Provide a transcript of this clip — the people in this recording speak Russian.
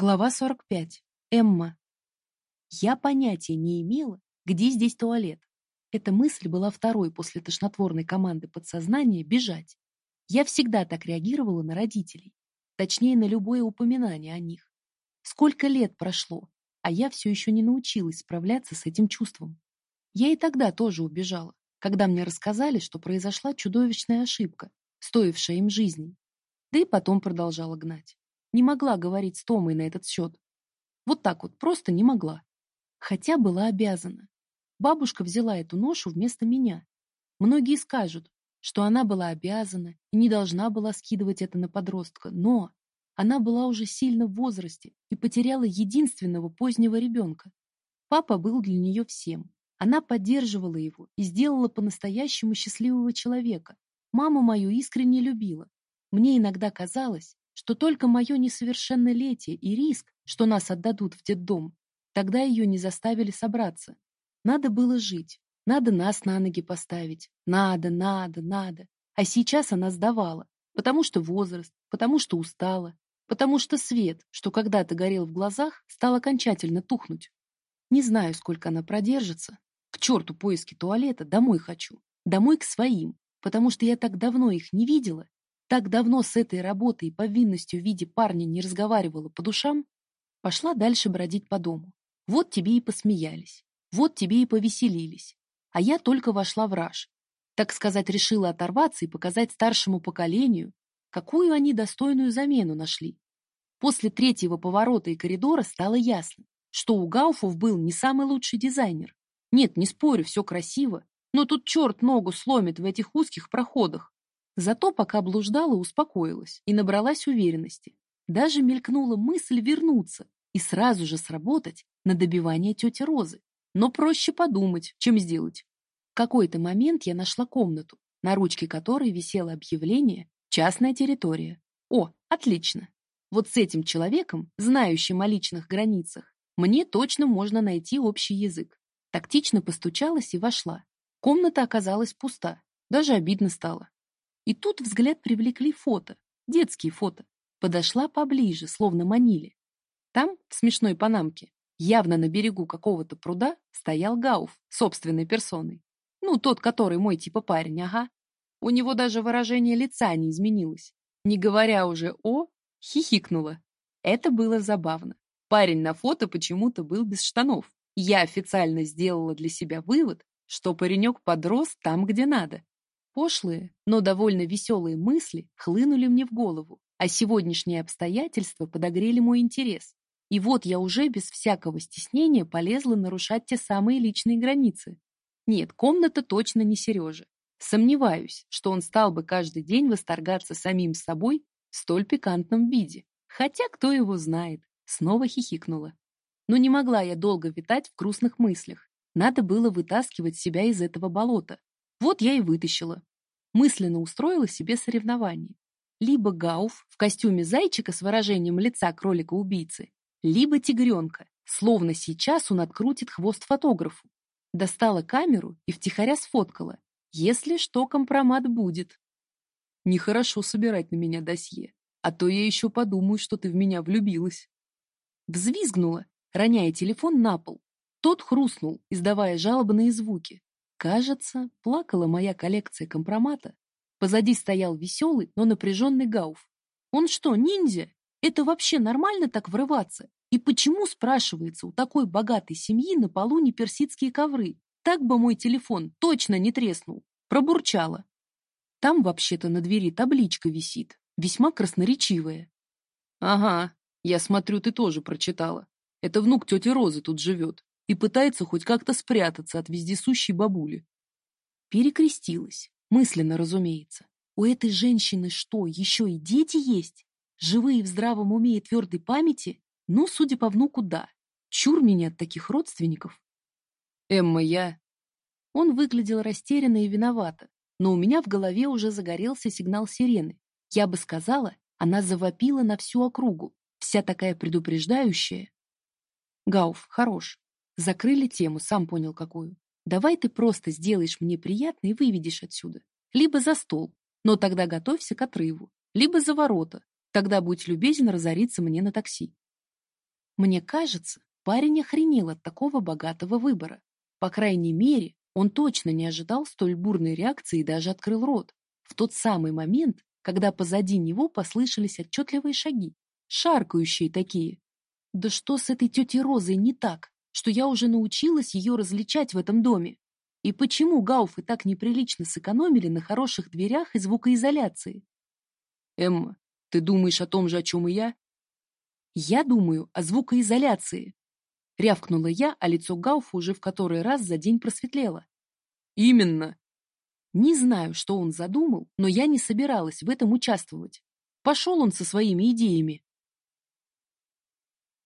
Глава 45. Эмма. Я понятия не имела, где здесь туалет. Эта мысль была второй после тошнотворной команды подсознания бежать. Я всегда так реагировала на родителей, точнее, на любое упоминание о них. Сколько лет прошло, а я все еще не научилась справляться с этим чувством. Я и тогда тоже убежала, когда мне рассказали, что произошла чудовищная ошибка, стоившая им жизни. Да и потом продолжала гнать не могла говорить с Томой на этот счет. Вот так вот, просто не могла. Хотя была обязана. Бабушка взяла эту ношу вместо меня. Многие скажут, что она была обязана и не должна была скидывать это на подростка, но она была уже сильно в возрасте и потеряла единственного позднего ребенка. Папа был для нее всем. Она поддерживала его и сделала по-настоящему счастливого человека. Маму мою искренне любила. Мне иногда казалось, что только мое несовершеннолетие и риск, что нас отдадут в детдом, тогда ее не заставили собраться. Надо было жить, надо нас на ноги поставить, надо, надо, надо. А сейчас она сдавала, потому что возраст, потому что устала, потому что свет, что когда-то горел в глазах, стал окончательно тухнуть. Не знаю, сколько она продержится. К черту поиски туалета, домой хочу. Домой к своим, потому что я так давно их не видела так давно с этой работой и повинностью в виде парня не разговаривала по душам, пошла дальше бродить по дому. Вот тебе и посмеялись, вот тебе и повеселились. А я только вошла в раж. Так сказать, решила оторваться и показать старшему поколению, какую они достойную замену нашли. После третьего поворота и коридора стало ясно, что у Гауфов был не самый лучший дизайнер. Нет, не спорю, все красиво, но тут черт ногу сломит в этих узких проходах. Зато пока блуждала, успокоилась и набралась уверенности. Даже мелькнула мысль вернуться и сразу же сработать на добивание тети Розы. Но проще подумать, чем сделать. В какой-то момент я нашла комнату, на ручке которой висело объявление «Частная территория». О, отлично! Вот с этим человеком, знающим о личных границах, мне точно можно найти общий язык. Тактично постучалась и вошла. Комната оказалась пуста. Даже обидно стало. И тут взгляд привлекли фото, детские фото. Подошла поближе, словно манили. Там, в смешной панамке, явно на берегу какого-то пруда, стоял Гауф собственной персоной. Ну, тот, который мой типа парень, ага. У него даже выражение лица не изменилось. Не говоря уже о, хихикнула. Это было забавно. Парень на фото почему-то был без штанов. Я официально сделала для себя вывод, что паренек подрос там, где надо. Пошлые, но довольно веселые мысли хлынули мне в голову, а сегодняшние обстоятельства подогрели мой интерес. И вот я уже без всякого стеснения полезла нарушать те самые личные границы. Нет, комната точно не Сережа. Сомневаюсь, что он стал бы каждый день восторгаться самим собой в столь пикантном виде. Хотя кто его знает, снова хихикнула. Но не могла я долго витать в грустных мыслях. Надо было вытаскивать себя из этого болота. Вот я и вытащила. Мысленно устроила себе соревнование. Либо Гауф в костюме зайчика с выражением лица кролика-убийцы, либо тигренка, словно сейчас он открутит хвост фотографу. Достала камеру и втихаря сфоткала. Если что, компромат будет. Нехорошо собирать на меня досье, а то я еще подумаю, что ты в меня влюбилась. Взвизгнула, роняя телефон на пол. Тот хрустнул, издавая жалобные звуки. Кажется, плакала моя коллекция компромата. Позади стоял веселый, но напряженный Гауф. Он что, ниндзя? Это вообще нормально так врываться? И почему, спрашивается, у такой богатой семьи на полу не персидские ковры? Так бы мой телефон точно не треснул. Пробурчала. Там вообще-то на двери табличка висит, весьма красноречивая. Ага, я смотрю, ты тоже прочитала. Это внук тети Розы тут живет и пытается хоть как-то спрятаться от вездесущей бабули. Перекрестилась, мысленно, разумеется. У этой женщины что, еще и дети есть? Живые в здравом уме и твердой памяти? Ну, судя по внуку, да. Чур меня от таких родственников. Эмма, я... Он выглядел растерянно и виновато, но у меня в голове уже загорелся сигнал сирены. Я бы сказала, она завопила на всю округу, вся такая предупреждающая. Гауф, хорош. Закрыли тему, сам понял какую. Давай ты просто сделаешь мне приятно и выведешь отсюда. Либо за стол, но тогда готовься к отрыву. Либо за ворота, тогда будь любезен разориться мне на такси. Мне кажется, парень охренел от такого богатого выбора. По крайней мере, он точно не ожидал столь бурной реакции и даже открыл рот. В тот самый момент, когда позади него послышались отчетливые шаги, шаркающие такие. Да что с этой тетей Розой не так, что я уже научилась ее различать в этом доме? И почему гауфы так неприлично сэкономили на хороших дверях и звукоизоляции? Эмма, ты думаешь о том же, о чем и я? Я думаю о звукоизоляции. Рявкнула я, а лицо Гауфа уже в который раз за день просветлело. Именно. Не знаю, что он задумал, но я не собиралась в этом участвовать. Пошел он со своими идеями.